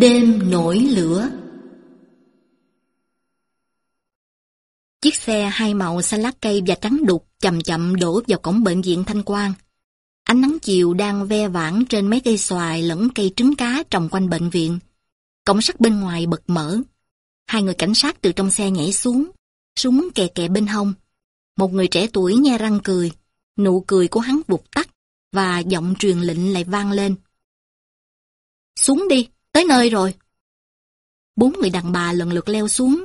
Đêm nổi lửa Chiếc xe hai màu xanh lá cây và trắng đục chậm chậm đổ vào cổng bệnh viện Thanh Quang. Ánh nắng chiều đang ve vãn trên mấy cây xoài lẫn cây trứng cá trồng quanh bệnh viện. Cổng sắt bên ngoài bật mở. Hai người cảnh sát từ trong xe nhảy xuống, súng kè kè bên hông. Một người trẻ tuổi nhe răng cười, nụ cười của hắn vụt tắt và giọng truyền lệnh lại vang lên. Xuống đi, tới nơi rồi. Bốn người đàn bà lần lượt leo xuống.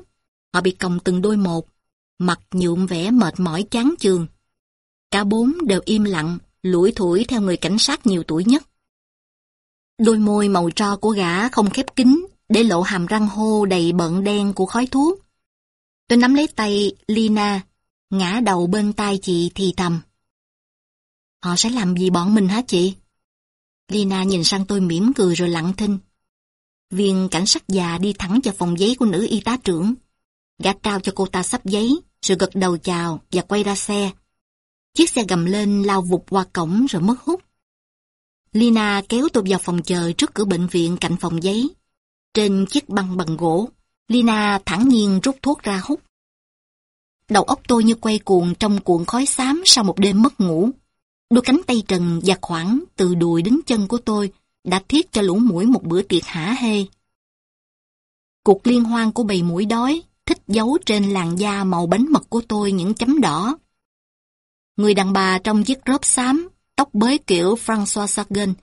Họ bị còng từng đôi một, mặt nhuộm vẻ mệt mỏi chán chường. Cả bốn đều im lặng, lủi thủi theo người cảnh sát nhiều tuổi nhất. Đôi môi màu tro của gã không khép kín, để lộ hàm răng hô đầy bận đen của khói thuốc. Tôi nắm lấy tay Lina, ngã đầu bên tai chị thì thầm. Họ sẽ làm gì bọn mình hả chị? Lina nhìn sang tôi mỉm cười rồi lặng thinh. Viên cảnh sát già đi thẳng vào phòng giấy của nữ y tá trưởng. Gã trao cho cô ta sắp giấy, rồi gật đầu chào và quay ra xe. Chiếc xe gầm lên lao vụt qua cổng rồi mất hút. Lina kéo tôi vào phòng chờ trước cửa bệnh viện cạnh phòng giấy. Trên chiếc băng bằng gỗ, Lina thẳng nhiên rút thuốc ra hút. Đầu óc tôi như quay cuồng trong cuộn khói xám sau một đêm mất ngủ. Đôi cánh tay trần và khoảng từ đùi đến chân của tôi đã thiết cho lũ mũi một bữa tiệc hả hê. Cuộc liên hoan của bầy mũi đói thích giấu trên làn da màu bánh mật của tôi những chấm đỏ. Người đàn bà trong chiếc rớp xám, tóc bới kiểu François Sagan,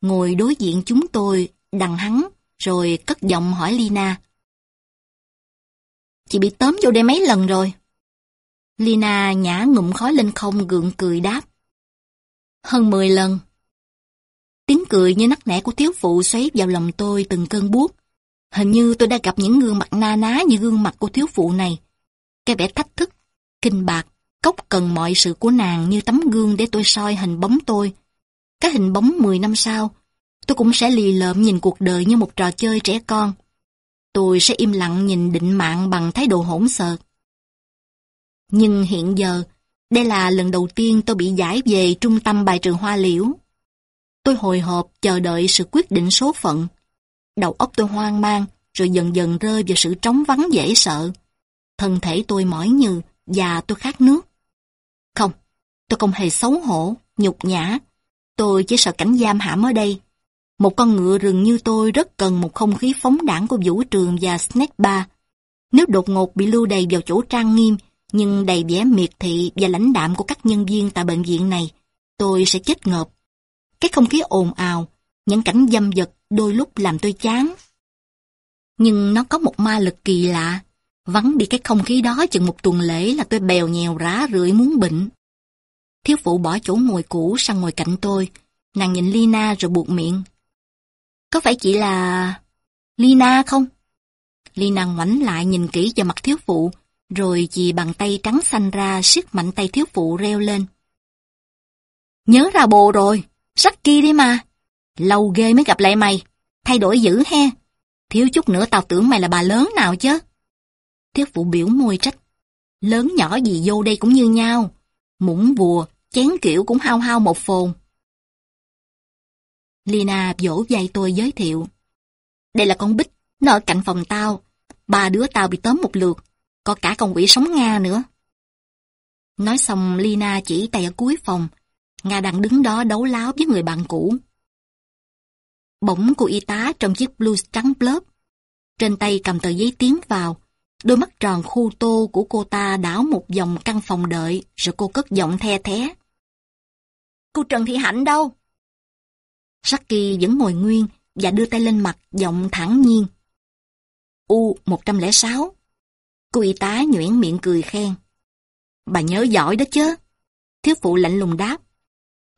ngồi đối diện chúng tôi, đằng hắn, rồi cất giọng hỏi Lina. Chị bị tóm vô đây mấy lần rồi? Lina nhả ngụm khói lên không gượng cười đáp. Hơn 10 lần. Tiếng cười như nắc nẻ của thiếu phụ xoáy vào lòng tôi từng cơn buốt. Hình như tôi đã gặp những gương mặt na ná như gương mặt của thiếu phụ này. Cái vẻ thách thức, kinh bạc, cốc cần mọi sự của nàng như tấm gương để tôi soi hình bóng tôi. Cái hình bóng 10 năm sau, tôi cũng sẽ lì lợm nhìn cuộc đời như một trò chơi trẻ con. Tôi sẽ im lặng nhìn định mạng bằng thái độ hỗn sợ. Nhưng hiện giờ, đây là lần đầu tiên tôi bị giải về trung tâm bài trường hoa liễu. Tôi hồi hộp chờ đợi sự quyết định số phận. Đầu óc tôi hoang mang, rồi dần dần rơi vào sự trống vắng dễ sợ. Thân thể tôi mỏi như và tôi khát nước. Không, tôi không hề xấu hổ, nhục nhã. Tôi chỉ sợ cảnh giam hãm ở đây. Một con ngựa rừng như tôi rất cần một không khí phóng đảng của vũ trường và snack bar. Nếu đột ngột bị lưu đầy vào chỗ trang nghiêm, nhưng đầy vẻ miệt thị và lãnh đạm của các nhân viên tại bệnh viện này, tôi sẽ chết ngợp. Cái không khí ồn ào, những cảnh dâm vật đôi lúc làm tôi chán. Nhưng nó có một ma lực kỳ lạ. Vắng đi cái không khí đó chừng một tuần lễ là tôi bèo nhèo rá rượi muốn bệnh. Thiếu phụ bỏ chỗ ngồi cũ sang ngồi cạnh tôi. Nàng nhìn Lina rồi buộc miệng. Có phải chị là... Lina không? Lina ngoảnh lại nhìn kỹ vào mặt thiếu phụ, rồi chì bàn tay trắng xanh ra siết mạnh tay thiếu phụ reo lên. Nhớ ra bồ rồi, Saki đi mà. Lâu ghê mới gặp lại mày, thay đổi dữ he. Thiếu chút nữa tao tưởng mày là bà lớn nào chứ. Thiếu phụ biểu môi trách. Lớn nhỏ gì vô đây cũng như nhau. Mũng vùa, chén kiểu cũng hao hao một phồn. Lina vỗ dây tôi giới thiệu. Đây là con Bích, nó ở cạnh phòng tao. Ba đứa tao bị tóm một lượt, có cả con quỷ sống Nga nữa. Nói xong Lina chỉ tay ở cuối phòng, Nga đang đứng đó đấu láo với người bạn cũ. Bỗng cô y tá trong chiếc blues trắng blớp. Trên tay cầm tờ giấy tiến vào, đôi mắt tròn khu tô của cô ta đảo một vòng căn phòng đợi, rồi cô cất giọng the thé. Cô Trần Thị Hạnh đâu? Saki vẫn ngồi nguyên và đưa tay lên mặt giọng thẳng nhiên. U-106 Cô y tá nhuyễn miệng cười khen. Bà nhớ giỏi đó chứ. Thiếu phụ lạnh lùng đáp.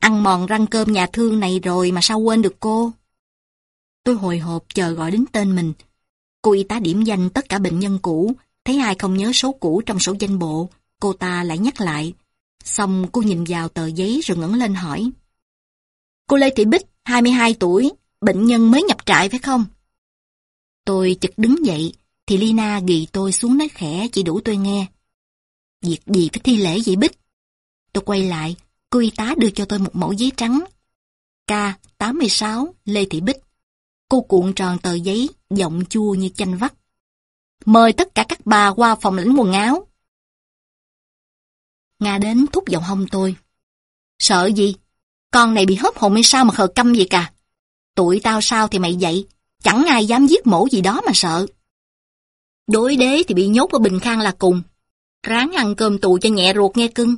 Ăn mòn răng cơm nhà thương này rồi mà sao quên được cô? Tôi hồi hộp chờ gọi đến tên mình. Cô y tá điểm danh tất cả bệnh nhân cũ, thấy ai không nhớ số cũ trong sổ danh bộ, cô ta lại nhắc lại. Xong cô nhìn vào tờ giấy rồi ngẩng lên hỏi. Cô Lê Thị Bích, 22 tuổi, bệnh nhân mới nhập trại phải không? Tôi chực đứng dậy, thì Lina ghi tôi xuống nói khẽ chỉ đủ tôi nghe. Việc gì phải thi lễ vậy Bích? Tôi quay lại, cô y tá đưa cho tôi một mẫu giấy trắng. K86 Lê Thị Bích. Cô cuộn tròn tờ giấy, giọng chua như chanh vắt. Mời tất cả các bà qua phòng lãnh quần áo. Nga đến thúc giọng hông tôi. Sợ gì? Con này bị hớp hồn hay sao mà khờ câm vậy cả? Tụi tao sao thì mày vậy, chẳng ai dám giết mổ gì đó mà sợ. Đối đế thì bị nhốt ở bình khang là cùng. Ráng ăn cơm tù cho nhẹ ruột nghe cưng.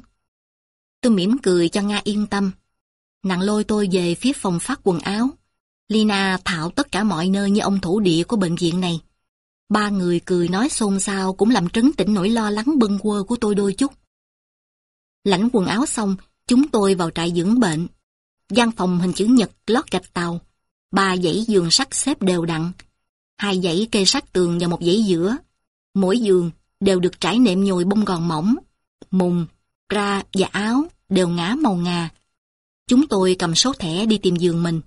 Tôi mỉm cười cho Nga yên tâm. Nàng lôi tôi về phía phòng phát quần áo. Lina thạo tất cả mọi nơi như ông thủ địa của bệnh viện này. Ba người cười nói xôn xao cũng làm trấn tĩnh nỗi lo lắng bâng quơ của tôi đôi chút. Lãnh quần áo xong, chúng tôi vào trại dưỡng bệnh. gian phòng hình chữ nhật lót gạch tàu. Ba dãy giường sắt xếp đều đặn. Hai dãy kê sát tường và một dãy giữa. Mỗi giường đều được trải nệm nhồi bông gòn mỏng. Mùng, ra và áo đều ngã màu ngà. Chúng tôi cầm số thẻ đi tìm giường mình.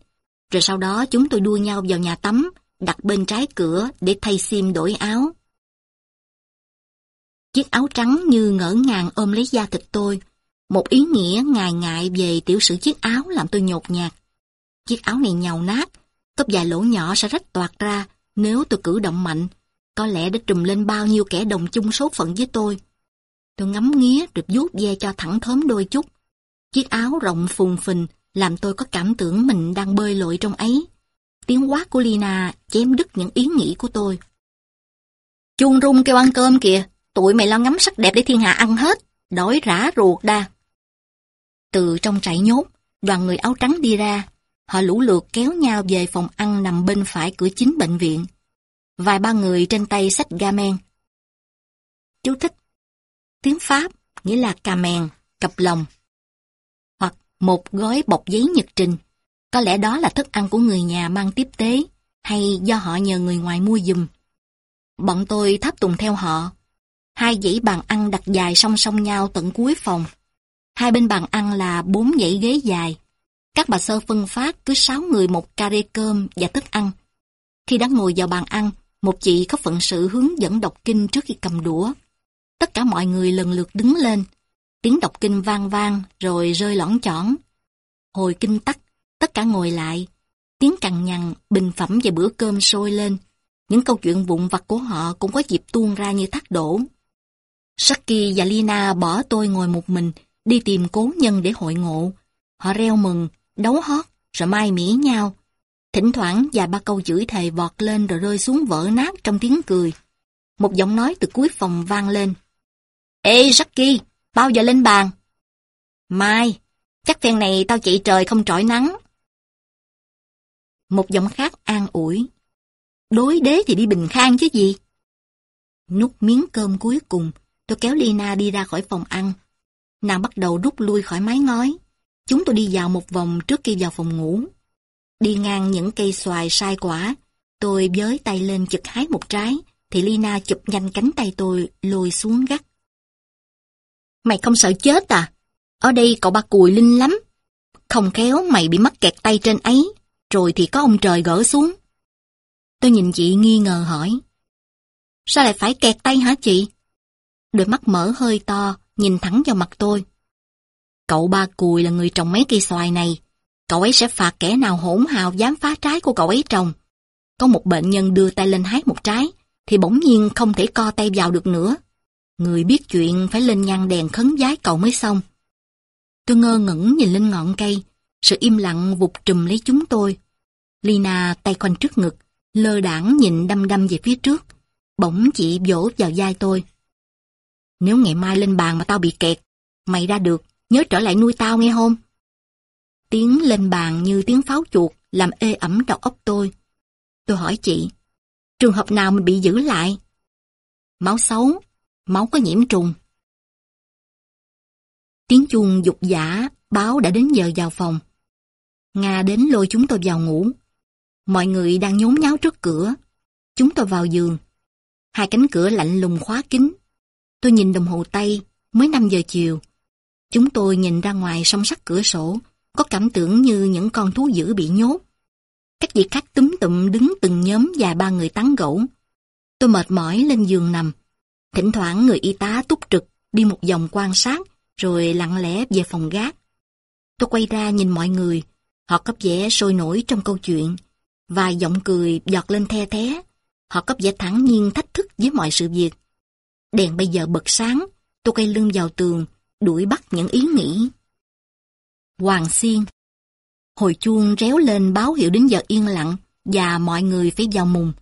Rồi sau đó chúng tôi đua nhau vào nhà tắm, đặt bên trái cửa để thay sim đổi áo. Chiếc áo trắng như ngỡ ngàng ôm lấy da thịt tôi. Một ý nghĩa ngài ngại về tiểu sử chiếc áo làm tôi nhột nhạt. Chiếc áo này nhàu nát, có vài lỗ nhỏ sẽ rách toạt ra nếu tôi cử động mạnh. Có lẽ đã trùm lên bao nhiêu kẻ đồng chung số phận với tôi. Tôi ngắm nghía được vuốt ve cho thẳng thớm đôi chút. Chiếc áo rộng phùng phình làm tôi có cảm tưởng mình đang bơi lội trong ấy. Tiếng quát của Lina chém đứt những ý nghĩ của tôi. Chuông rung kêu ăn cơm kìa, tụi mày lo ngắm sắc đẹp để thiên hạ ăn hết, đói rã ruột đa. Từ trong trại nhốt, đoàn người áo trắng đi ra, họ lũ lượt kéo nhau về phòng ăn nằm bên phải cửa chính bệnh viện. Vài ba người trên tay sách gamen. Chú thích. Tiếng Pháp nghĩa là cà mèn, cặp lòng. Hoặc một gói bọc giấy nhật trình. Có lẽ đó là thức ăn của người nhà mang tiếp tế, hay do họ nhờ người ngoài mua dùm. Bọn tôi tháp tùng theo họ. Hai dãy bàn ăn đặt dài song song nhau tận cuối phòng. Hai bên bàn ăn là bốn dãy ghế dài. Các bà sơ phân phát cứ sáu người một ca rê cơm và thức ăn. Khi đã ngồi vào bàn ăn, một chị có phận sự hướng dẫn đọc kinh trước khi cầm đũa. Tất cả mọi người lần lượt đứng lên. Tiếng đọc kinh vang vang rồi rơi lõng chỏn. Hồi kinh tắt, tất cả ngồi lại. Tiếng cằn nhằn, bình phẩm về bữa cơm sôi lên. Những câu chuyện vụn vặt của họ cũng có dịp tuôn ra như thác đổ. Saki và Lina bỏ tôi ngồi một mình, đi tìm cố nhân để hội ngộ. Họ reo mừng, đấu hót, rồi mai mỉ nhau. Thỉnh thoảng vài ba câu chửi thề vọt lên rồi rơi xuống vỡ nát trong tiếng cười. Một giọng nói từ cuối phòng vang lên. Ê Jackie, bao giờ lên bàn? Mai, chắc phen này tao chị trời không trọi nắng. Một giọng khác an ủi. Đối đế thì đi bình khang chứ gì? Nút miếng cơm cuối cùng, tôi kéo Lina đi ra khỏi phòng ăn. Nàng bắt đầu rút lui khỏi mái ngói. Chúng tôi đi dạo một vòng trước khi vào phòng ngủ. Đi ngang những cây xoài sai quả, tôi với tay lên chực hái một trái, thì Lina chụp nhanh cánh tay tôi lôi xuống gắt. Mày không sợ chết à? Ở đây cậu ba cùi linh lắm. Không khéo mày bị mắc kẹt tay trên ấy, rồi thì có ông trời gỡ xuống. Tôi nhìn chị nghi ngờ hỏi. Sao lại phải kẹt tay hả chị? Đôi mắt mở hơi to, nhìn thẳng vào mặt tôi. Cậu ba cùi là người trồng mấy cây xoài này. Cậu ấy sẽ phạt kẻ nào hỗn hào dám phá trái của cậu ấy trồng. Có một bệnh nhân đưa tay lên hái một trái, thì bỗng nhiên không thể co tay vào được nữa. Người biết chuyện phải lên nhang đèn khấn giái cậu mới xong. Tôi ngơ ngẩn nhìn lên ngọn cây, sự im lặng vụt trùm lấy chúng tôi. Lina tay khoanh trước ngực, lơ đảng nhìn đăm đăm về phía trước. Bỗng chị vỗ vào vai tôi. Nếu ngày mai lên bàn mà tao bị kẹt, mày ra được, nhớ trở lại nuôi tao nghe không? Tiếng lên bàn như tiếng pháo chuột làm ê ẩm đầu óc tôi. Tôi hỏi chị, trường hợp nào mình bị giữ lại? Máu xấu, máu có nhiễm trùng. Tiếng chuông dục giả báo đã đến giờ vào phòng. Nga đến lôi chúng tôi vào ngủ. Mọi người đang nhốn nháo trước cửa. Chúng tôi vào giường. Hai cánh cửa lạnh lùng khóa kín. Tôi nhìn đồng hồ tay, mới 5 giờ chiều. Chúng tôi nhìn ra ngoài song sắt cửa sổ, có cảm tưởng như những con thú dữ bị nhốt. Các vị khách túm tụm đứng từng nhóm và ba người tán gẫu. Tôi mệt mỏi lên giường nằm. Thỉnh thoảng người y tá túc trực, đi một vòng quan sát, rồi lặng lẽ về phòng gác. Tôi quay ra nhìn mọi người, họ cấp vẻ sôi nổi trong câu chuyện. vài giọng cười giọt lên the thế. Họ cấp vẻ thẳng nhiên thách thức với mọi sự việc. Đèn bây giờ bật sáng, tôi quay lưng vào tường, đuổi bắt những ý nghĩ. Hoàng Xiên Hồi chuông réo lên báo hiệu đến giờ yên lặng và mọi người phải vào mùng.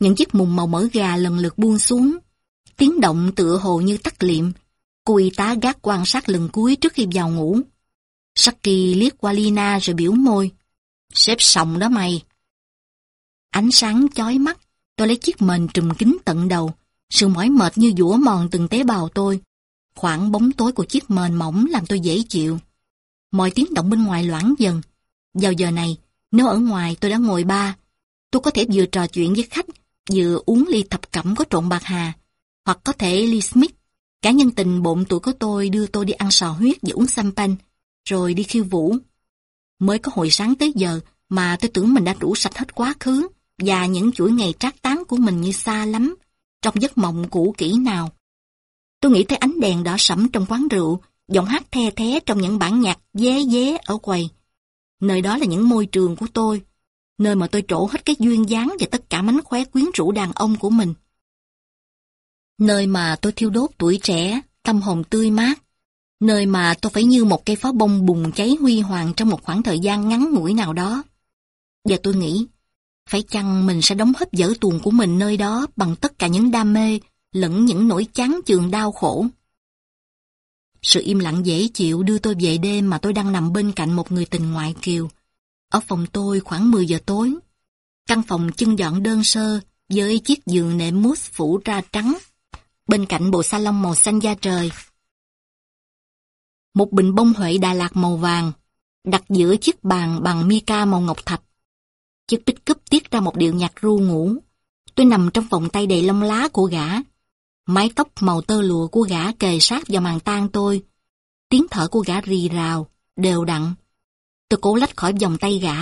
Những chiếc mùng màu mỡ gà lần lượt buông xuống. Tiếng động tựa hồ như tắt liệm. Cô y tá gác quan sát lần cuối trước khi vào ngủ. Saki liếc qua Lina rồi biểu môi. Xếp sòng đó mày. Ánh sáng chói mắt, tôi lấy chiếc mền trùm kính tận đầu. Sự mỏi mệt như dũa mòn từng tế bào tôi. Khoảng bóng tối của chiếc mền mỏng làm tôi dễ chịu. Mọi tiếng động bên ngoài loãng dần. Vào giờ này, nếu ở ngoài tôi đã ngồi ba, tôi có thể vừa trò chuyện với khách, vừa uống ly thập cẩm có trộn bạc hà, hoặc có thể Lee Smith. Cả nhân tình bộn tuổi của tôi đưa tôi đi ăn sò huyết và uống champagne, rồi đi khiêu vũ. Mới có hồi sáng tới giờ mà tôi tưởng mình đã rủ sạch hết quá khứ và những chuỗi ngày trác tán của mình như xa lắm, trong giấc mộng cũ kỹ nào. Tôi nghĩ tới ánh đèn đỏ sẫm trong quán rượu, giọng hát the thế trong những bản nhạc dế dế ở quầy. Nơi đó là những môi trường của tôi, nơi mà tôi trổ hết cái duyên dáng và tất cả mánh khóe quyến rũ đàn ông của mình. Nơi mà tôi thiêu đốt tuổi trẻ, tâm hồn tươi mát. Nơi mà tôi phải như một cây pháo bông bùng cháy huy hoàng trong một khoảng thời gian ngắn ngủi nào đó. Và tôi nghĩ, phải chăng mình sẽ đóng hết dở tuồng của mình nơi đó bằng tất cả những đam mê, lẫn những nỗi chán chường đau khổ. Sự im lặng dễ chịu đưa tôi về đêm mà tôi đang nằm bên cạnh một người tình ngoại kiều. Ở phòng tôi khoảng 10 giờ tối. Căn phòng chân dọn đơn sơ với chiếc giường nệm mousse phủ ra trắng. Bên cạnh bộ salon màu xanh da trời. Một bình bông huệ Đà Lạt màu vàng đặt giữa chiếc bàn bằng mica màu ngọc thạch. Chiếc bích cúp tiết ra một điệu nhạc ru ngủ. Tôi nằm trong vòng tay đầy lông lá của gã. Mái tóc màu tơ lụa của gã kề sát vào màn tan tôi. Tiếng thở của gã rì rào, đều đặn. Tôi cố lách khỏi vòng tay gã.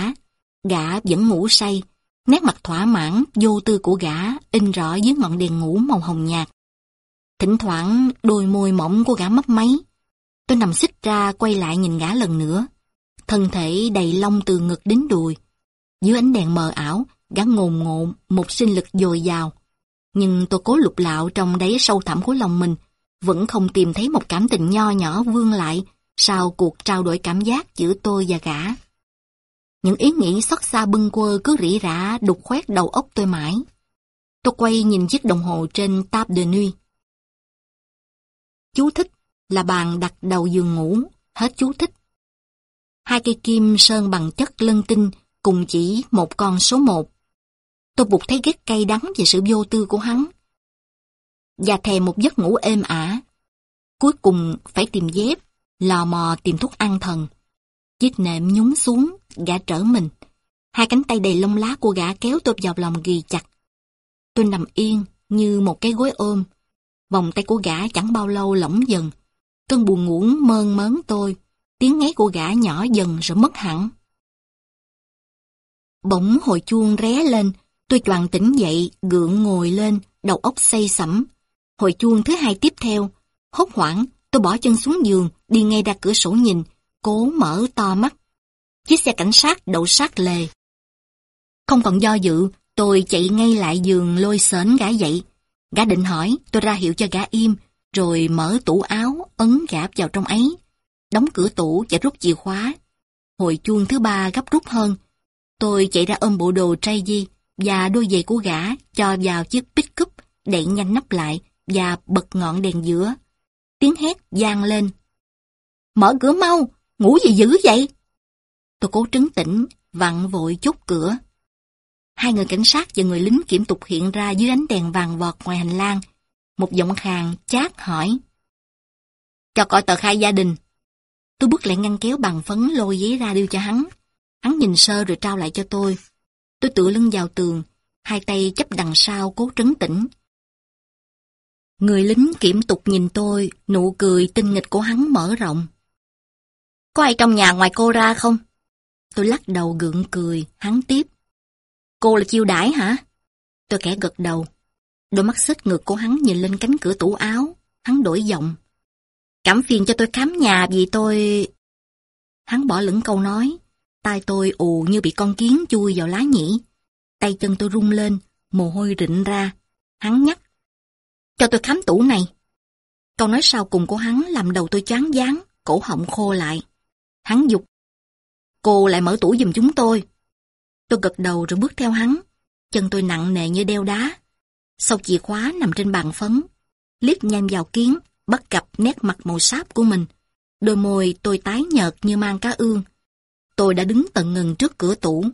Gã vẫn ngủ say. Nét mặt thỏa mãn, vô tư của gã in rõ dưới ngọn đèn ngủ màu hồng nhạt. Thỉnh thoảng đôi môi mỏng của gã mấp máy. Tôi nằm xích ra quay lại nhìn gã lần nữa. Thân thể đầy lông từ ngực đến đùi. Dưới ánh đèn mờ ảo, gã ngồn ngộn, một sinh lực dồi dào. Nhưng tôi cố lục lạo trong đáy sâu thẳm của lòng mình, vẫn không tìm thấy một cảm tình nho nhỏ vương lại sau cuộc trao đổi cảm giác giữa tôi và gã. Những ý nghĩ xót xa bưng quơ cứ rỉ rả đục khoét đầu óc tôi mãi. Tôi quay nhìn chiếc đồng hồ trên tab de nuit. Chú thích là bàn đặt đầu giường ngủ, hết chú thích. Hai cây kim sơn bằng chất lân tinh cùng chỉ một con số một. Tôi buộc thấy ghét cay đắng về sự vô tư của hắn. Và thèm một giấc ngủ êm ả. Cuối cùng phải tìm dép, lò mò tìm thuốc ăn thần. Chiếc nệm nhúng xuống, gã trở mình. Hai cánh tay đầy lông lá của gã kéo tôi vào lòng ghi chặt. Tôi nằm yên như một cái gối ôm. Vòng tay của gã chẳng bao lâu lỏng dần. Cơn buồn ngủ mơn mớn tôi. Tiếng ngáy của gã nhỏ dần rồi mất hẳn. Bỗng hồi chuông ré lên, tôi choàng tỉnh dậy, gượng ngồi lên, đầu óc say sẩm. Hồi chuông thứ hai tiếp theo, hốt hoảng, tôi bỏ chân xuống giường, đi ngay ra cửa sổ nhìn, cố mở to mắt. Chiếc xe cảnh sát đậu sát lề. Không còn do dự, tôi chạy ngay lại giường lôi sến gã dậy. Gã định hỏi, tôi ra hiệu cho gã im, rồi mở tủ áo, ấn gã vào trong ấy. Đóng cửa tủ và rút chìa khóa. Hồi chuông thứ ba gấp rút hơn, Tôi chạy ra ôm bộ đồ tray di và đôi giày của gã cho vào chiếc pick-up, đẩy nhanh nắp lại và bật ngọn đèn giữa. Tiếng hét vang lên. Mở cửa mau, ngủ gì dữ vậy? Tôi cố trấn tĩnh, vặn vội chốt cửa. Hai người cảnh sát và người lính kiểm tục hiện ra dưới ánh đèn vàng vọt ngoài hành lang. Một giọng khàn chát hỏi. Cho coi tờ khai gia đình. Tôi bước lại ngăn kéo bằng phấn lôi giấy ra đưa cho hắn. Hắn nhìn sơ rồi trao lại cho tôi. Tôi tựa lưng vào tường, hai tay chấp đằng sau cố trấn tĩnh. Người lính kiểm tục nhìn tôi, nụ cười tinh nghịch của hắn mở rộng. Có ai trong nhà ngoài cô ra không? Tôi lắc đầu gượng cười, hắn tiếp. Cô là chiêu đãi hả? Tôi kẻ gật đầu. Đôi mắt xích ngược của hắn nhìn lên cánh cửa tủ áo. Hắn đổi giọng. Cảm phiền cho tôi khám nhà vì tôi... Hắn bỏ lửng câu nói. Tai tôi ù như bị con kiến chui vào lá nhĩ. Tay chân tôi rung lên, mồ hôi rịn ra. Hắn nhắc. Cho tôi khám tủ này. Câu nói sau cùng của hắn làm đầu tôi choáng váng, cổ họng khô lại. Hắn dục. Cô lại mở tủ giùm chúng tôi. Tôi gật đầu rồi bước theo hắn. Chân tôi nặng nề như đeo đá. Sau chìa khóa nằm trên bàn phấn. Liếc nhanh vào kiến, bắt gặp nét mặt màu sáp của mình. Đôi môi tôi tái nhợt như mang cá ương. Tôi đã đứng tận ngừng trước cửa tủ.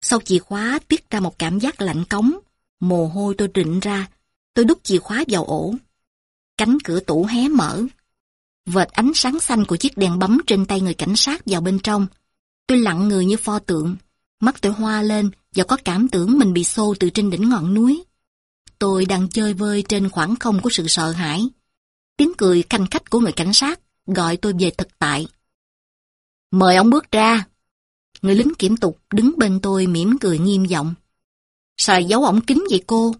Sau chìa khóa tiết ra một cảm giác lạnh cống. Mồ hôi tôi rịn ra. Tôi đút chìa khóa vào ổ. Cánh cửa tủ hé mở. Vệt ánh sáng xanh của chiếc đèn bấm trên tay người cảnh sát vào bên trong. Tôi lặng người như pho tượng. Mắt tôi hoa lên và có cảm tưởng mình bị xô từ trên đỉnh ngọn núi. Tôi đang chơi vơi trên khoảng không của sự sợ hãi. Tiếng cười canh khách của người cảnh sát gọi tôi về thực tại. Mời ông bước ra. Người lính kiểm tục đứng bên tôi mỉm cười nghiêm giọng. Sao giấu ổng kính vậy cô?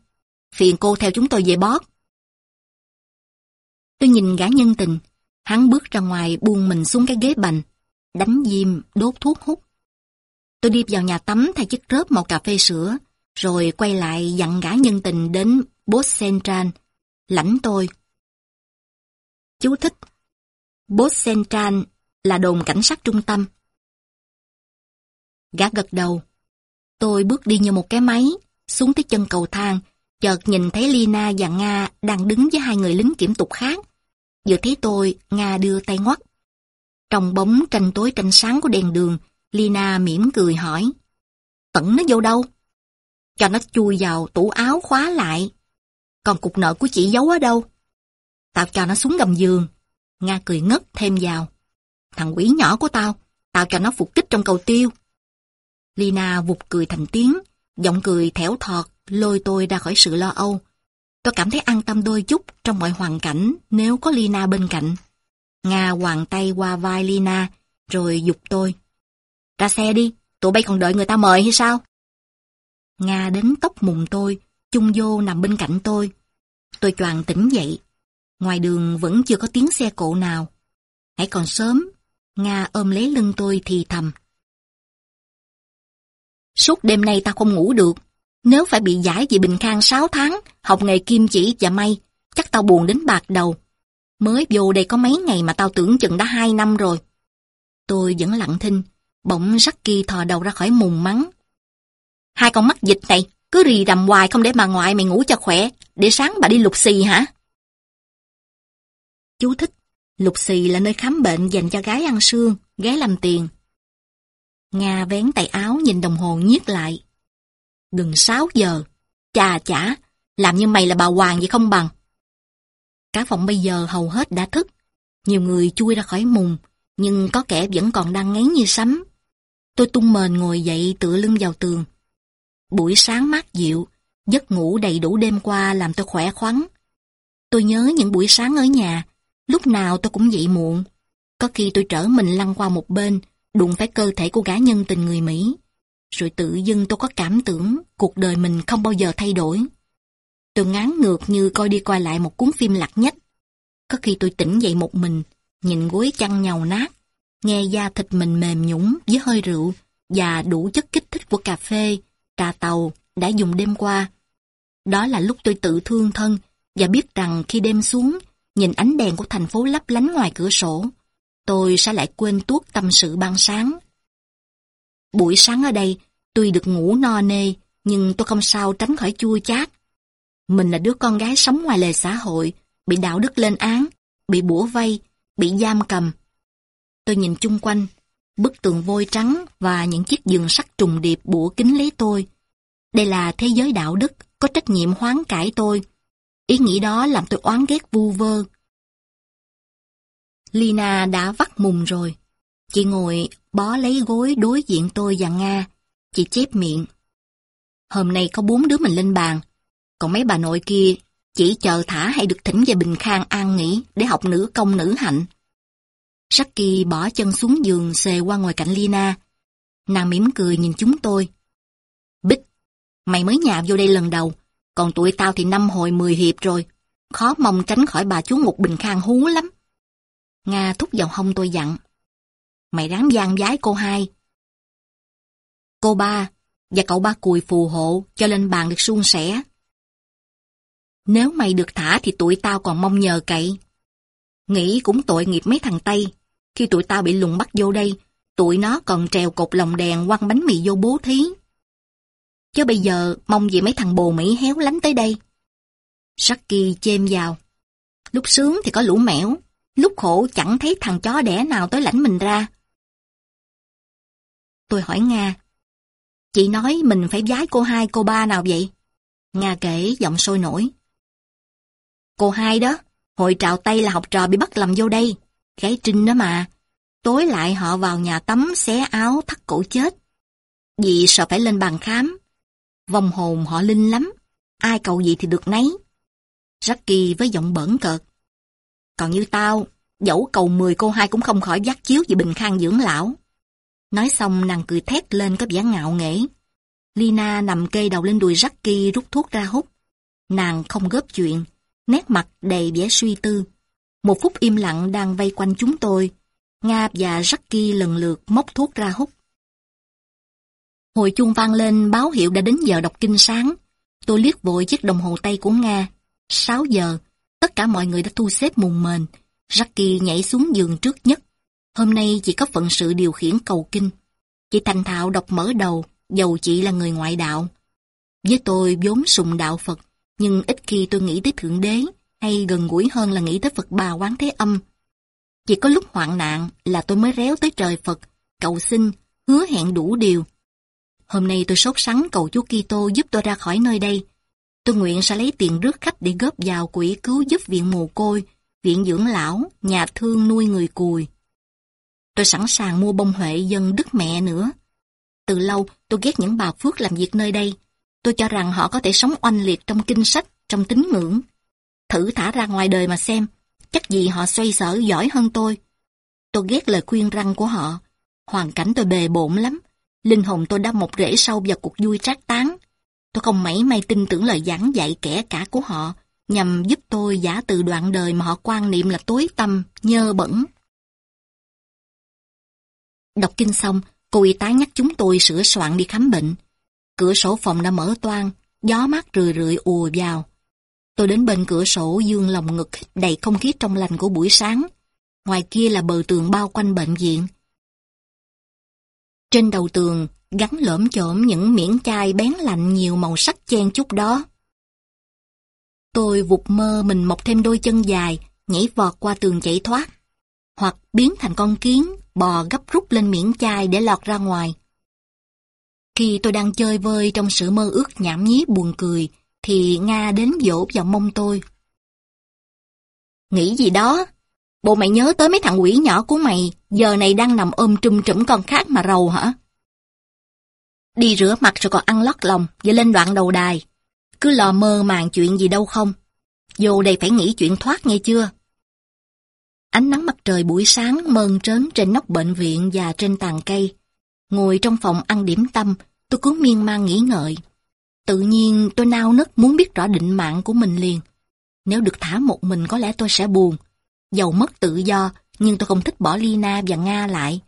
Phiền cô theo chúng tôi về bót. Tôi nhìn gã nhân tình, hắn bước ra ngoài buông mình xuống cái ghế bành, đánh diêm, đốt thuốc hút. Tôi đi vào nhà tắm thay chiếc rớp màu cà phê sữa, rồi quay lại dặn gã nhân tình đến Boss Central, lãnh tôi. Chú thích Boss Central là đồn cảnh sát trung tâm. Gã gật đầu. Tôi bước đi như một cái máy, xuống tới chân cầu thang, chợt nhìn thấy Lina và Nga đang đứng với hai người lính kiểm tục khác. Vừa thấy tôi, Nga đưa tay ngoắt. Trong bóng tranh tối tranh sáng của đèn đường, Lina mỉm cười hỏi. Tẩn nó vô đâu? Cho nó chui vào tủ áo khóa lại. Còn cục nợ của chị giấu ở đâu? Tao cho nó xuống gầm giường. Nga cười ngất thêm vào. Thằng quỷ nhỏ của tao, tao cho nó phục kích trong cầu tiêu. Lina vụt cười thành tiếng, giọng cười thẻo thọt, lôi tôi ra khỏi sự lo âu. Tôi cảm thấy an tâm đôi chút trong mọi hoàn cảnh nếu có Lina bên cạnh. Nga hoàng tay qua vai Lina, rồi dục tôi. Ra xe đi, tụi bay còn đợi người ta mời hay sao? Nga đến tóc mùng tôi, chung vô nằm bên cạnh tôi. Tôi choàng tỉnh dậy. Ngoài đường vẫn chưa có tiếng xe cộ nào. Hãy còn sớm, Nga ôm lấy lưng tôi thì thầm. Suốt đêm nay tao không ngủ được. Nếu phải bị giải vì Bình Khang 6 tháng, học nghề kim chỉ và may, chắc tao buồn đến bạc đầu. Mới vô đây có mấy ngày mà tao tưởng chừng đã 2 năm rồi. Tôi vẫn lặng thinh, bỗng Jackie thò đầu ra khỏi mùng mắng. Hai con mắt dịch này, cứ rì rầm hoài không để bà ngoại mày ngủ cho khỏe, để sáng bà đi lục xì hả? Chú thích, lục xì là nơi khám bệnh dành cho gái ăn xương, gái làm tiền. Nga vén tay áo nhìn đồng hồ nhiếc lại. Gần 6 giờ. Chà chả, làm như mày là bà Hoàng vậy không bằng. Cả phòng bây giờ hầu hết đã thức. Nhiều người chui ra khỏi mùng, nhưng có kẻ vẫn còn đang ngáy như sấm. Tôi tung mền ngồi dậy tựa lưng vào tường. Buổi sáng mát dịu, giấc ngủ đầy đủ đêm qua làm tôi khỏe khoắn. Tôi nhớ những buổi sáng ở nhà, lúc nào tôi cũng dậy muộn. Có khi tôi trở mình lăn qua một bên, đụng phải cơ thể của gã nhân tình người Mỹ. Rồi tự dưng tôi có cảm tưởng cuộc đời mình không bao giờ thay đổi. Tôi ngán ngược như coi đi coi lại một cuốn phim lạc nhất. Có khi tôi tỉnh dậy một mình, nhìn gối chăn nhàu nát, nghe da thịt mình mềm nhũng với hơi rượu và đủ chất kích thích của cà phê, trà tàu đã dùng đêm qua. Đó là lúc tôi tự thương thân và biết rằng khi đêm xuống, nhìn ánh đèn của thành phố lấp lánh ngoài cửa sổ, tôi sẽ lại quên tuốt tâm sự ban sáng. Buổi sáng ở đây, tuy được ngủ no nê, nhưng tôi không sao tránh khỏi chua chát. Mình là đứa con gái sống ngoài lề xã hội, bị đạo đức lên án, bị bủa vây, bị giam cầm. Tôi nhìn chung quanh, bức tường vôi trắng và những chiếc giường sắt trùng điệp bủa kính lấy tôi. Đây là thế giới đạo đức, có trách nhiệm hoán cải tôi. Ý nghĩ đó làm tôi oán ghét vu vơ. Lina đã vắt mùng rồi. Chị ngồi bó lấy gối đối diện tôi và Nga. Chị chép miệng. Hôm nay có bốn đứa mình lên bàn. Còn mấy bà nội kia chỉ chờ thả hay được thỉnh về Bình Khang an nghỉ để học nữ công nữ hạnh. Saki bỏ chân xuống giường xề qua ngoài cạnh Lina. Nàng mỉm cười nhìn chúng tôi. Bích, mày mới nhà vô đây lần đầu, còn tụi tao thì năm hồi mười hiệp rồi. Khó mong tránh khỏi bà chú Ngục Bình Khang hú lắm. Nga thúc vào hông tôi dặn. Mày ráng gian giái cô hai. Cô ba, và cậu ba cùi phù hộ cho lên bàn được suôn sẻ. Nếu mày được thả thì tụi tao còn mong nhờ cậy. Nghĩ cũng tội nghiệp mấy thằng Tây. Khi tụi tao bị lùng bắt vô đây, tụi nó còn trèo cột lồng đèn quăng bánh mì vô bố thí. Chứ bây giờ mong gì mấy thằng bồ Mỹ héo lánh tới đây. Saki chêm vào. Lúc sướng thì có lũ mẻo, lúc khổ chẳng thấy thằng chó đẻ nào tới lãnh mình ra. Tôi hỏi Nga, chị nói mình phải giái cô hai cô ba nào vậy? Nga kể giọng sôi nổi. Cô hai đó, hội trào Tây là học trò bị bắt làm vô đây. Gái Trinh đó mà. Tối lại họ vào nhà tắm xé áo thắt cổ chết. Vì sợ phải lên bàn khám. Vòng hồn họ linh lắm. Ai cầu gì thì được nấy. Jackie với giọng bẩn cợt. Còn như tao, dẫu cầu 10 cô hai cũng không khỏi giác chiếu vì bình khang dưỡng lão. Nói xong nàng cười thét lên có vẻ ngạo nghễ. Lina nằm kê đầu lên đùi Jackie rút thuốc ra hút. Nàng không góp chuyện, nét mặt đầy vẻ suy tư. Một phút im lặng đang vây quanh chúng tôi. Nga và Jackie lần lượt móc thuốc ra hút. Hồi chuông vang lên báo hiệu đã đến giờ đọc kinh sáng. Tôi liếc vội chiếc đồng hồ tay của Nga. 6 giờ, tất cả mọi người đã thu xếp mùng mền. Jackie nhảy xuống giường trước nhất. Hôm nay chỉ có phận sự điều khiển cầu kinh. Chị thành thạo đọc mở đầu, dầu chị là người ngoại đạo. Với tôi vốn sùng đạo Phật, nhưng ít khi tôi nghĩ tới Thượng Đế, hay gần gũi hơn là nghĩ tới Phật bà Quán Thế Âm. Chỉ có lúc hoạn nạn là tôi mới réo tới trời Phật, cầu xin, hứa hẹn đủ điều. Hôm nay tôi sốt sắng cầu chú Kitô giúp tôi ra khỏi nơi đây. Tôi nguyện sẽ lấy tiền rước khách để góp vào quỹ cứu giúp viện mồ côi, viện dưỡng lão, nhà thương nuôi người cùi. Tôi sẵn sàng mua bông huệ dân đức mẹ nữa. Từ lâu tôi ghét những bà Phước làm việc nơi đây. Tôi cho rằng họ có thể sống oanh liệt trong kinh sách, trong tín ngưỡng. Thử thả ra ngoài đời mà xem, chắc gì họ xoay sở giỏi hơn tôi. Tôi ghét lời khuyên răng của họ. Hoàn cảnh tôi bề bộn lắm. Linh hồn tôi đã một rễ sâu vào cuộc vui trác tán. Tôi không mảy may tin tưởng lời giảng dạy kẻ cả của họ, nhằm giúp tôi giả từ đoạn đời mà họ quan niệm là tối tâm, nhơ bẩn. Đọc kinh xong, cô y tá nhắc chúng tôi sửa soạn đi khám bệnh. Cửa sổ phòng đã mở toang, gió mát rười rượi ùa vào. Tôi đến bên cửa sổ dương lòng ngực đầy không khí trong lành của buổi sáng. Ngoài kia là bờ tường bao quanh bệnh viện. Trên đầu tường gắn lõm chõm những miễn chai bén lạnh nhiều màu sắc chen chút đó. Tôi vụt mơ mình mọc thêm đôi chân dài, nhảy vọt qua tường chạy thoát. Hoặc biến thành con kiến, bò gấp rút lên miễn chai để lọt ra ngoài. Khi tôi đang chơi vơi trong sự mơ ước nhảm nhí buồn cười, thì Nga đến dỗ vào mông tôi. Nghĩ gì đó? Bộ mày nhớ tới mấy thằng quỷ nhỏ của mày, giờ này đang nằm ôm trùm trụm con khác mà rầu hả? Đi rửa mặt rồi còn ăn lót lòng, và lên đoạn đầu đài. Cứ lò mơ màng chuyện gì đâu không. Vô đây phải nghĩ chuyện thoát nghe chưa? Ánh nắng mặt trời buổi sáng mơn trớn trên nóc bệnh viện và trên tàn cây. Ngồi trong phòng ăn điểm tâm, tôi cứ miên man nghĩ ngợi. Tự nhiên tôi nao nức muốn biết rõ định mạng của mình liền. Nếu được thả một mình có lẽ tôi sẽ buồn. Giàu mất tự do, nhưng tôi không thích bỏ Lina và Nga lại.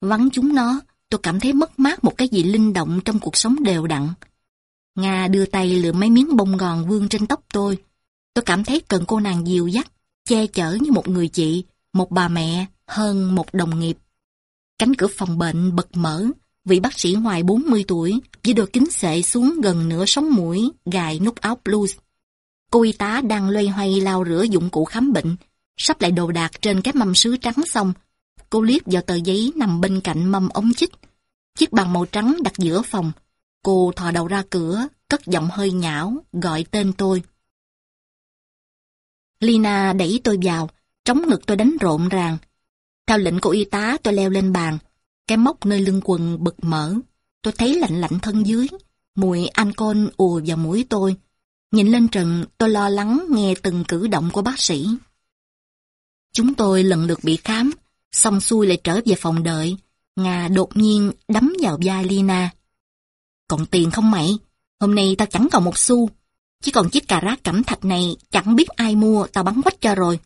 Vắng chúng nó, tôi cảm thấy mất mát một cái gì linh động trong cuộc sống đều đặn. Nga đưa tay lượm mấy miếng bông gòn vương trên tóc tôi. Tôi cảm thấy cần cô nàng dìu dắt, che chở như một người chị, một bà mẹ, hơn một đồng nghiệp. Cánh cửa phòng bệnh bật mở, vị bác sĩ ngoài 40 tuổi, với đôi kính xệ xuống gần nửa sống mũi, gài nút áo blues. Cô y tá đang loay hoay lau rửa dụng cụ khám bệnh, sắp lại đồ đạc trên cái mâm sứ trắng xong. Cô liếc vào tờ giấy nằm bên cạnh mâm ống chích. Chiếc bàn màu trắng đặt giữa phòng. Cô thò đầu ra cửa, cất giọng hơi nhão, gọi tên tôi. Lina đẩy tôi vào, trống ngực tôi đánh rộn ràng. Theo lệnh của y tá tôi leo lên bàn, cái móc nơi lưng quần bực mở. Tôi thấy lạnh lạnh thân dưới, mùi ancon ùa vào mũi tôi. Nhìn lên trần, tôi lo lắng nghe từng cử động của bác sĩ. Chúng tôi lần lượt bị khám, xong xuôi lại trở về phòng đợi. Nga đột nhiên đấm vào vai Lina. Còn tiền không mày? Hôm nay tao chẳng còn một xu. Chỉ còn chiếc cà rát cẩm thạch này chẳng biết ai mua, tao bắn quách cho rồi.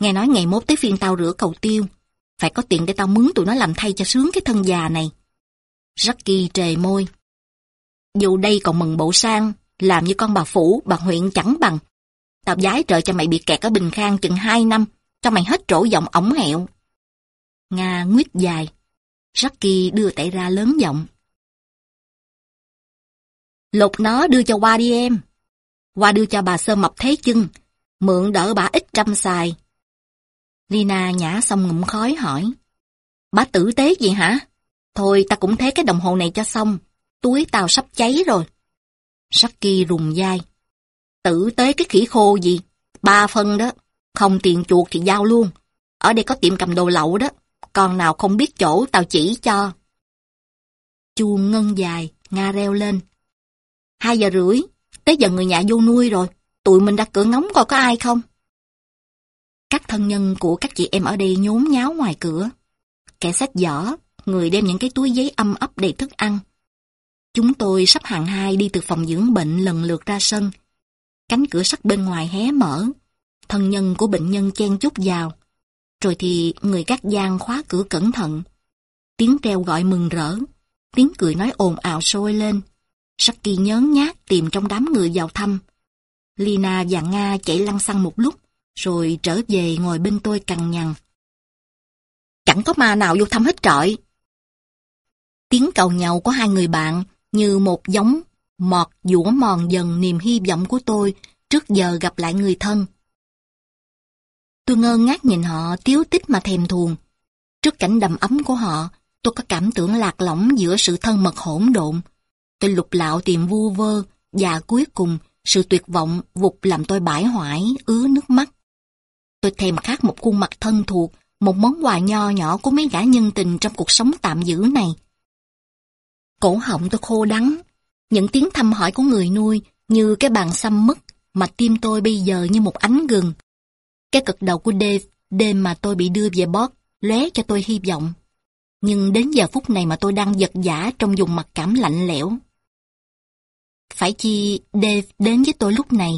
Nghe nói ngày mốt tới phiên tao rửa cầu tiêu. Phải có tiền để tao mướn tụi nó làm thay cho sướng cái thân già này. Rocky trề môi. Dù đây còn mừng bộ sang, làm như con bà phủ, bà huyện chẳng bằng. Tao giái trợ cho mày bị kẹt ở Bình Khang chừng hai năm, cho mày hết trổ giọng ổng hẹo. Nga nguyết dài. Jackie đưa tay ra lớn giọng. Lột nó đưa cho qua đi em. Qua đưa cho bà sơ mập thế chân, mượn đỡ bà ít trăm xài. Lina nhả xong ngụm khói hỏi. Bà tử tế gì hả? Thôi ta cũng thế cái đồng hồ này cho xong, túi tao sắp cháy rồi. Saki rùng dai. Tử tế cái khỉ khô gì? Ba phân đó, không tiền chuột thì giao luôn. Ở đây có tiệm cầm đồ lậu đó, còn nào không biết chỗ tao chỉ cho. Chuông ngân dài, Nga reo lên. Hai giờ rưỡi, tới giờ người nhà vô nuôi rồi, tụi mình đặt cửa ngóng coi có ai không. Các thân nhân của các chị em ở đây nhốn nháo ngoài cửa. Kẻ sách giỏ, người đem những cái túi giấy âm ấp đầy thức ăn. Chúng tôi sắp hàng hai đi từ phòng dưỡng bệnh lần lượt ra sân. Cánh cửa sắt bên ngoài hé mở. Thân nhân của bệnh nhân chen chút vào. Rồi thì người các gian khóa cửa cẩn thận. Tiếng treo gọi mừng rỡ. Tiếng cười nói ồn ào sôi lên. Saki nhớn nhát tìm trong đám người vào thăm. Lina và Nga chạy lăn xăng một lúc, rồi trở về ngồi bên tôi cằn nhằn. Chẳng có ma nào vô thăm hết trọi. Tiếng cầu nhau của hai người bạn như một giống mọt dũa mòn dần niềm hy vọng của tôi trước giờ gặp lại người thân. Tôi ngơ ngác nhìn họ tiếu tích mà thèm thuồng. Trước cảnh đầm ấm của họ, tôi có cảm tưởng lạc lõng giữa sự thân mật hỗn độn. Tôi lục lạo tìm vu vơ, và cuối cùng, sự tuyệt vọng vụt làm tôi bãi hoại, ứa nước mắt. Tôi thèm khát một khuôn mặt thân thuộc, một món quà nho nhỏ của mấy gã nhân tình trong cuộc sống tạm giữ này. Cổ họng tôi khô đắng, những tiếng thăm hỏi của người nuôi như cái bàn xăm mất mà tim tôi bây giờ như một ánh gừng. Cái cực đầu của Dave, đêm mà tôi bị đưa về bót, lóe cho tôi hy vọng. Nhưng đến giờ phút này mà tôi đang giật giả trong vùng mặt cảm lạnh lẽo. Phải chi Dave đến với tôi lúc này,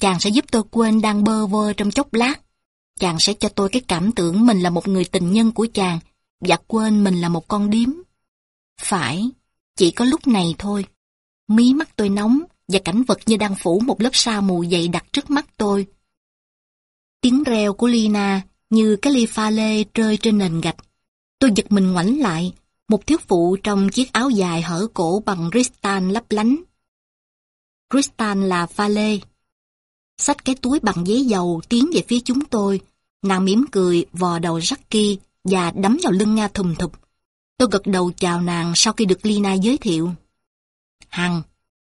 chàng sẽ giúp tôi quên đang bơ vơ trong chốc lát. Chàng sẽ cho tôi cái cảm tưởng mình là một người tình nhân của chàng, và quên mình là một con điếm. Phải, chỉ có lúc này thôi. Mí mắt tôi nóng, và cảnh vật như đang phủ một lớp sa mù dày đặc trước mắt tôi. Tiếng reo của Lina như cái ly pha lê rơi trên nền gạch. Tôi giật mình ngoảnh lại, một thiếu phụ trong chiếc áo dài hở cổ bằng kristal lấp lánh. Kristal là pha lê. Xách cái túi bằng giấy dầu tiến về phía chúng tôi, nàng mỉm cười vò đầu Jackie và đấm vào lưng Nga thùm thụp. Tôi gật đầu chào nàng sau khi được Lina giới thiệu. Hằng,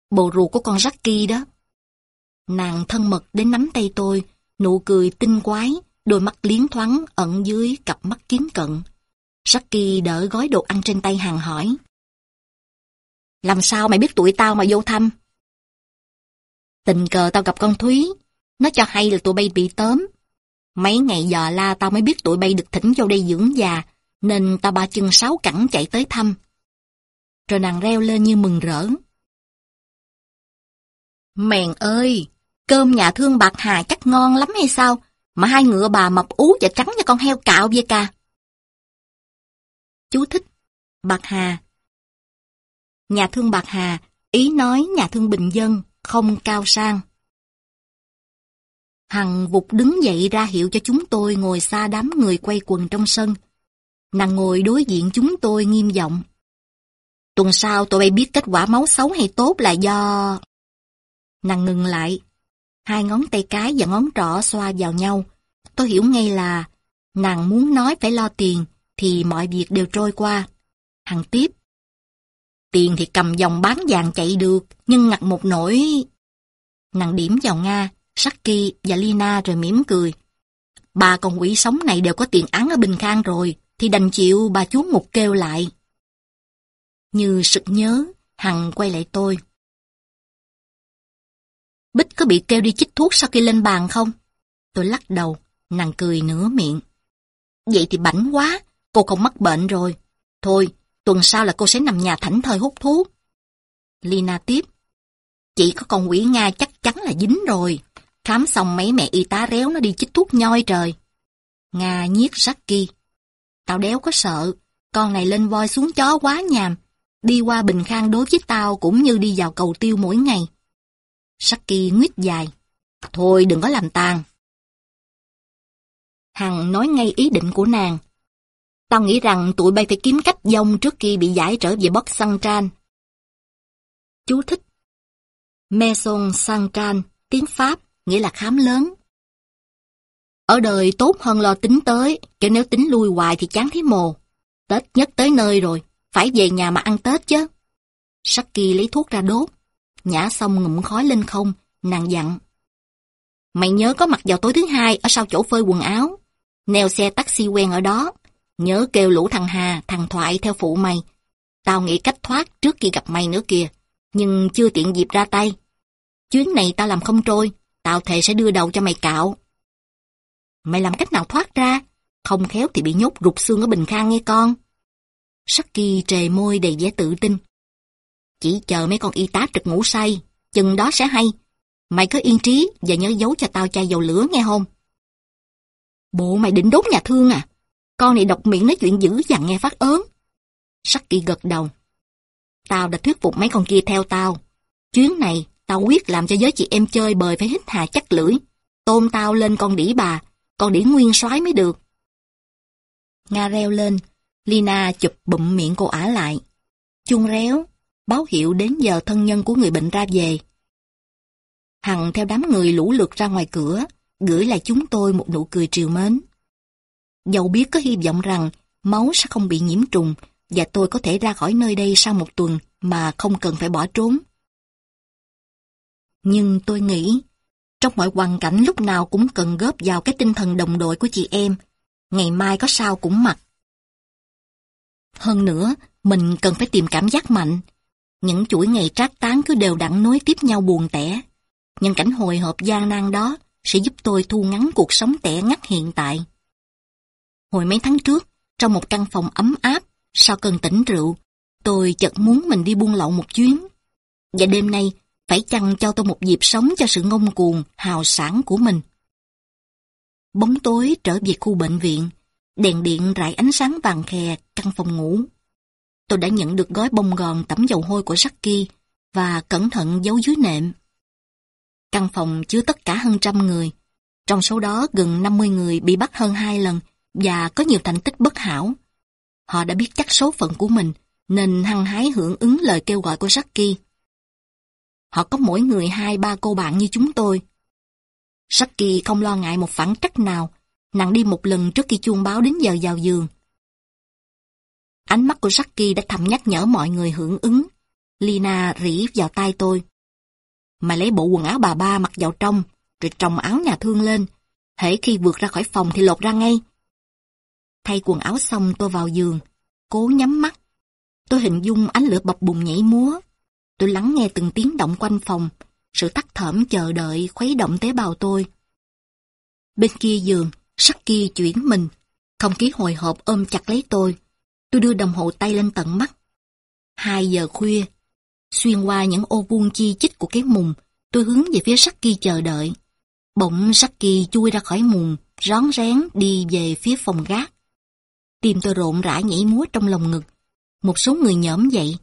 bồ ruột của con Jackie đó. Nàng thân mật đến nắm tay tôi, nụ cười tinh quái, đôi mắt liến thoáng ẩn dưới cặp mắt kiến cận. Jackie đỡ gói đồ ăn trên tay Hằng hỏi. Làm sao mày biết tụi tao mà vô thăm? Tình cờ tao gặp con Thúy, nó cho hay là tụi bay bị tóm. Mấy ngày giờ la tao mới biết tụi bay được thỉnh vô đây dưỡng già, nên tao ba chân sáu cẳng chạy tới thăm. Rồi nàng reo lên như mừng rỡ. Mèn ơi, cơm nhà thương bạc hà chắc ngon lắm hay sao, mà hai ngựa bà mập ú và trắng như con heo cạo vậy ca. Chú thích, bạc hà. Nhà thương bạc hà, ý nói nhà thương bình dân, không cao sang. Hằng vụt đứng dậy ra hiệu cho chúng tôi ngồi xa đám người quay quần trong sân. Nàng ngồi đối diện chúng tôi nghiêm giọng. Tuần sau tụi bay biết kết quả máu xấu hay tốt là do... Nàng ngừng lại. Hai ngón tay cái và ngón trỏ xoa vào nhau. Tôi hiểu ngay là nàng muốn nói phải lo tiền thì mọi việc đều trôi qua. Hằng tiếp. Tiền thì cầm dòng bán vàng chạy được, nhưng ngặt một nỗi... Nàng điểm vào Nga, Saki và Lina rồi mỉm cười. bà con quỷ sống này đều có tiền án ở Bình Khang rồi, thì đành chịu bà chú ngục kêu lại. Như sực nhớ, Hằng quay lại tôi. Bích có bị kêu đi chích thuốc sau khi lên bàn không? Tôi lắc đầu, nàng cười nửa miệng. Vậy thì bảnh quá, cô không mắc bệnh rồi. Thôi, tuần sau là cô sẽ nằm nhà thảnh thơi hút thuốc. Lina tiếp. Chỉ có con quỷ Nga chắc chắn là dính rồi. Khám xong mấy mẹ y tá réo nó đi chích thuốc nhoi trời. Nga nhiếc Jackie. Tao đéo có sợ, con này lên voi xuống chó quá nhàm. Đi qua bình khang đối với tao cũng như đi vào cầu tiêu mỗi ngày. Saki nguyết dài. Thôi đừng có làm tàn. Hằng nói ngay ý định của nàng. Tao nghĩ rằng tụi bay phải kiếm cách dông trước khi bị giải trở về Bắc Santran. Chú thích. Maison Santran, tiếng Pháp, nghĩa là khám lớn. Ở đời tốt hơn lo tính tới, chứ nếu tính lui hoài thì chán thấy mồ. Tết nhất tới nơi rồi, phải về nhà mà ăn Tết chứ. Saki lấy thuốc ra đốt, nhả xong ngụm khói lên không, nàng dặn. Mày nhớ có mặt vào tối thứ hai ở sau chỗ phơi quần áo. Neo xe taxi quen ở đó. Nhớ kêu lũ thằng Hà, thằng Thoại theo phụ mày. Tao nghĩ cách thoát trước khi gặp mày nữa kìa. Nhưng chưa tiện dịp ra tay. Chuyến này tao làm không trôi. Tao thề sẽ đưa đầu cho mày cạo. Mày làm cách nào thoát ra? Không khéo thì bị nhốt rụt xương ở bình khang nghe con. Saki trề môi đầy vẻ tự tin. Chỉ chờ mấy con y tá trực ngủ say, chừng đó sẽ hay. Mày cứ yên trí và nhớ giấu cho tao chai dầu lửa nghe không? Bộ mày định đốt nhà thương à? Con này độc miệng nói chuyện dữ dằn nghe phát ớn. Saki gật đầu. Tao đã thuyết phục mấy con kia theo tao. Chuyến này, tao quyết làm cho giới chị em chơi bời phải hít hà chắc lưỡi. Tôn tao lên con đỉ bà, con đỉ nguyên soái mới được. Nga reo lên, Lina chụp bụm miệng cô ả lại. Chuông réo, báo hiệu đến giờ thân nhân của người bệnh ra về. Hằng theo đám người lũ lượt ra ngoài cửa, gửi lại chúng tôi một nụ cười triều mến. Dẫu biết có hy vọng rằng máu sẽ không bị nhiễm trùng và tôi có thể ra khỏi nơi đây sau một tuần mà không cần phải bỏ trốn. Nhưng tôi nghĩ, trong mọi hoàn cảnh lúc nào cũng cần góp vào cái tinh thần đồng đội của chị em. Ngày mai có sao cũng mặc. Hơn nữa, mình cần phải tìm cảm giác mạnh. Những chuỗi ngày trác tán cứ đều đặn nối tiếp nhau buồn tẻ. Những cảnh hồi hộp gian nan đó sẽ giúp tôi thu ngắn cuộc sống tẻ ngắt hiện tại. Hồi mấy tháng trước, trong một căn phòng ấm áp, sau cơn tỉnh rượu, tôi chợt muốn mình đi buôn lậu một chuyến. Và đêm nay, phải chăng cho tôi một dịp sống cho sự ngông cuồng, hào sản của mình. Bóng tối trở về khu bệnh viện, đèn điện rải ánh sáng vàng khè căn phòng ngủ. Tôi đã nhận được gói bông gòn tẩm dầu hôi của Saki và cẩn thận giấu dưới nệm. Căn phòng chứa tất cả hơn trăm người. Trong số đó gần 50 người bị bắt hơn hai lần và có nhiều thành tích bất hảo. Họ đã biết chắc số phận của mình nên hăng hái hưởng ứng lời kêu gọi của Saki. Họ có mỗi người hai ba cô bạn như chúng tôi. Saki không lo ngại một phản trắc nào, nặng đi một lần trước khi chuông báo đến giờ vào giường. Ánh mắt của Saki đã thầm nhắc nhở mọi người hưởng ứng. Lina rỉ vào tay tôi. Mày lấy bộ quần áo bà ba mặc vào trong, rồi trồng áo nhà thương lên. Hễ khi vượt ra khỏi phòng thì lột ra ngay. Thay quần áo xong tôi vào giường, cố nhắm mắt. Tôi hình dung ánh lửa bập bùng nhảy múa. Tôi lắng nghe từng tiếng động quanh phòng, sự tắt thởm chờ đợi khuấy động tế bào tôi. Bên kia giường, Saki chuyển mình, không khí hồi hộp ôm chặt lấy tôi. Tôi đưa đồng hồ tay lên tận mắt. Hai giờ khuya, xuyên qua những ô vuông chi chít của cái mùng, tôi hướng về phía Saki chờ đợi. Bỗng Saki chui ra khỏi mùng, rón rén đi về phía phòng gác. Tim tôi rộn rã nhảy múa trong lòng ngực. Một số người nhõm dậy.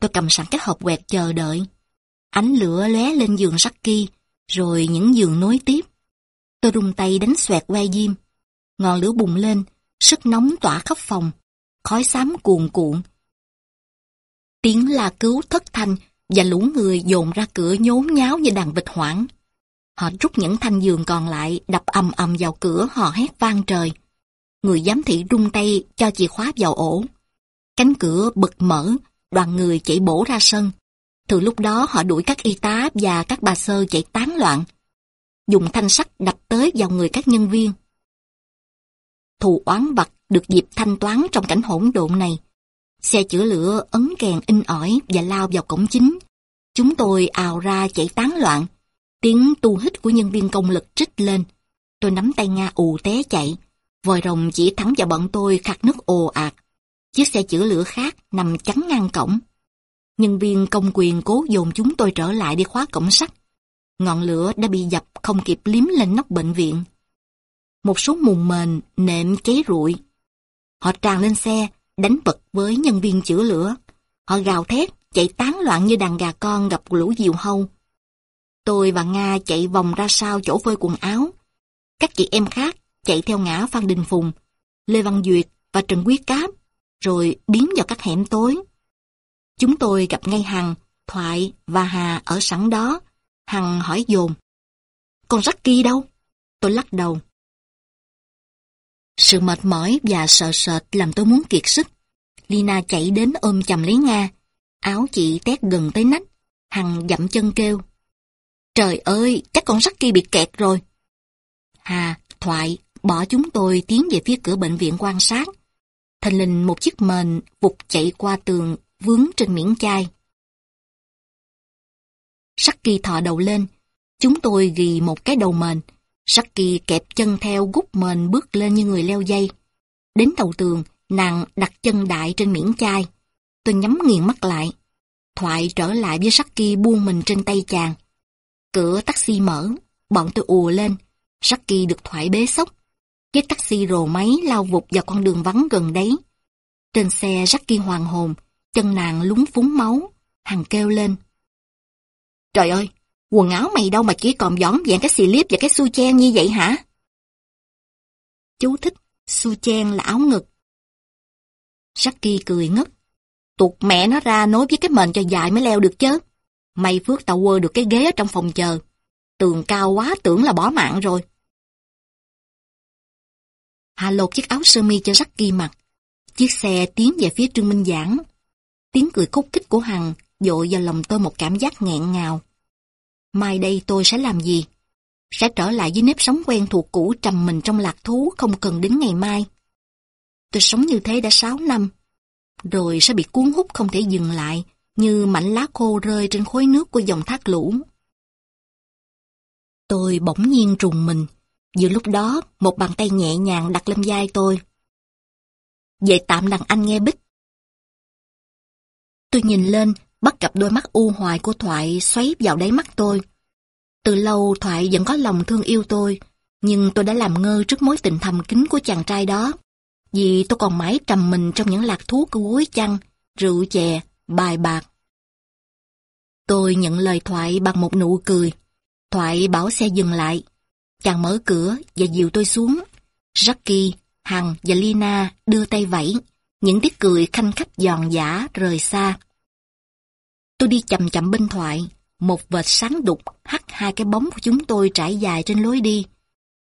Tôi cầm sẵn cái hộp quẹt chờ đợi. Ánh lửa lóe lên giường Saki, rồi những giường nối tiếp. Tôi rung tay đánh xoẹt que diêm. Ngọn lửa bùng lên, sức nóng tỏa khắp phòng. Khói xám cuồn cuộn. Tiếng la cứu thất thanh và lũ người dồn ra cửa nhốn nháo như đàn vịt hoảng. Họ rút những thanh giường còn lại đập ầm ầm vào cửa họ hét vang trời. Người giám thị rung tay cho chìa khóa vào ổ. Cánh cửa bật mở, đoàn người chạy bổ ra sân. Từ lúc đó họ đuổi các y tá và các bà sơ chạy tán loạn. Dùng thanh sắt đập tới vào người các nhân viên. Thù oán vật được dịp thanh toán trong cảnh hỗn độn này. Xe chữa lửa ấn kèn in ỏi và lao vào cổng chính. Chúng tôi ào ra chạy tán loạn. Tiếng tu hít của nhân viên công lực trích lên. Tôi nắm tay Nga ù té chạy. Vòi rồng chỉ thắng vào bọn tôi khạc nước ồ ạt. Chiếc xe chữa lửa khác nằm chắn ngang cổng. Nhân viên công quyền cố dồn chúng tôi trở lại đi khóa cổng sắt. Ngọn lửa đã bị dập không kịp liếm lên nóc bệnh viện. Một số mùng mền, nệm cháy rụi. Họ tràn lên xe, đánh bật với nhân viên chữa lửa. Họ gào thét, chạy tán loạn như đàn gà con gặp lũ diều hâu. Tôi và Nga chạy vòng ra sau chỗ phơi quần áo. Các chị em khác chạy theo ngã Phan Đình Phùng, Lê Văn Duyệt và Trần Quyết Cáp, rồi biến vào các hẻm tối. Chúng tôi gặp ngay Hằng, Thoại và Hà ở sẵn đó. Hằng hỏi dồn. Con Rocky đâu? Tôi lắc đầu. Sự mệt mỏi và sợ sệt làm tôi muốn kiệt sức. Lina chạy đến ôm chầm lấy Nga. Áo chị tét gần tới nách. Hằng dậm chân kêu. Trời ơi, chắc con Rocky bị kẹt rồi. Hà, Thoại, bỏ chúng tôi tiến về phía cửa bệnh viện quan sát. Thành linh một chiếc mền vụt chạy qua tường vướng trên miếng chai. Saki thọ đầu lên, chúng tôi ghi một cái đầu mền. Saki kẹp chân theo gút mền bước lên như người leo dây. Đến đầu tường, nàng đặt chân đại trên miếng chai. Tôi nhắm nghiền mắt lại. Thoại trở lại với Saki buông mình trên tay chàng. Cửa taxi mở, bọn tôi ùa lên. Saki được Thoại bế sốc. Chiếc taxi rồ máy lao vụt vào con đường vắng gần đấy. Trên xe Jackie hoàng hồn, chân nàng lúng phúng máu, Hằng kêu lên. Trời ơi, quần áo mày đâu mà chỉ còn giỏm dạng cái xì liếp và cái su chen như vậy hả? Chú thích, su chen là áo ngực. Jackie cười ngất. Tuột mẹ nó ra nối với cái mền cho dài mới leo được chứ. May phước tao quơ được cái ghế ở trong phòng chờ. Tường cao quá tưởng là bỏ mạng rồi. Hà lột chiếc áo sơ mi cho Jackie mặc. Chiếc xe tiến về phía Trương Minh Giảng. Tiếng cười khúc khích của Hằng dội vào lòng tôi một cảm giác nghẹn ngào. Mai đây tôi sẽ làm gì? Sẽ trở lại với nếp sống quen thuộc cũ trầm mình trong lạc thú không cần đến ngày mai. Tôi sống như thế đã 6 năm. Rồi sẽ bị cuốn hút không thể dừng lại như mảnh lá khô rơi trên khối nước của dòng thác lũ. Tôi bỗng nhiên trùng mình. Giữa lúc đó, một bàn tay nhẹ nhàng đặt lên vai tôi. Về tạm đằng anh nghe bích. Tôi nhìn lên, bắt gặp đôi mắt u hoài của Thoại xoáy vào đáy mắt tôi. Từ lâu Thoại vẫn có lòng thương yêu tôi, nhưng tôi đã làm ngơ trước mối tình thầm kín của chàng trai đó. Vì tôi còn mãi trầm mình trong những lạc thú của gối chăn, rượu chè, bài bạc. Tôi nhận lời Thoại bằng một nụ cười. Thoại bảo xe dừng lại. Chàng mở cửa và dìu tôi xuống. Jackie, Hằng và Lina đưa tay vẫy. Những tiếng cười khanh khách giòn giả rời xa. Tôi đi chậm chậm bên thoại, một vệt sáng đục hắt hai cái bóng của chúng tôi trải dài trên lối đi.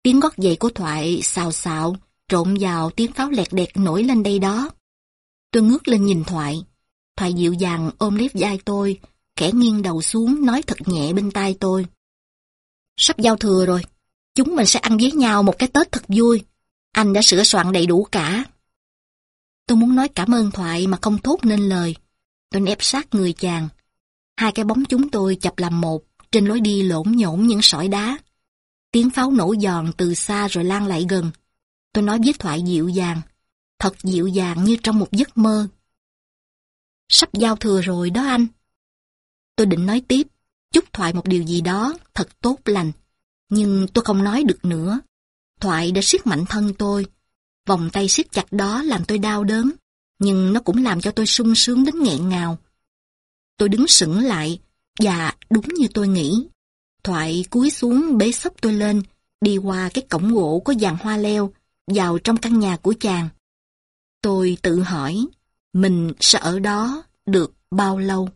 Tiếng gót giày của thoại xào xạo, trộn vào tiếng pháo lẹt đẹt nổi lên đây đó. Tôi ngước lên nhìn thoại. Thoại dịu dàng ôm lấy vai tôi, kẻ nghiêng đầu xuống nói thật nhẹ bên tai tôi. Sắp giao thừa rồi, chúng mình sẽ ăn với nhau một cái Tết thật vui. Anh đã sửa soạn đầy đủ cả. Tôi muốn nói cảm ơn Thoại mà không thốt nên lời. Tôi nép sát người chàng. Hai cái bóng chúng tôi chập làm một, trên lối đi lộn nhổn những sỏi đá. Tiếng pháo nổ giòn từ xa rồi lan lại gần. Tôi nói với Thoại dịu dàng, thật dịu dàng như trong một giấc mơ. Sắp giao thừa rồi đó anh. Tôi định nói tiếp, chúc Thoại một điều gì đó thật tốt lành. Nhưng tôi không nói được nữa. Thoại đã siết mạnh thân tôi. Vòng tay siết chặt đó làm tôi đau đớn, nhưng nó cũng làm cho tôi sung sướng đến nghẹn ngào. Tôi đứng sững lại, và đúng như tôi nghĩ. Thoại cúi xuống bế sốc tôi lên, đi qua cái cổng gỗ có dàn hoa leo, vào trong căn nhà của chàng. Tôi tự hỏi, mình sẽ ở đó được bao lâu?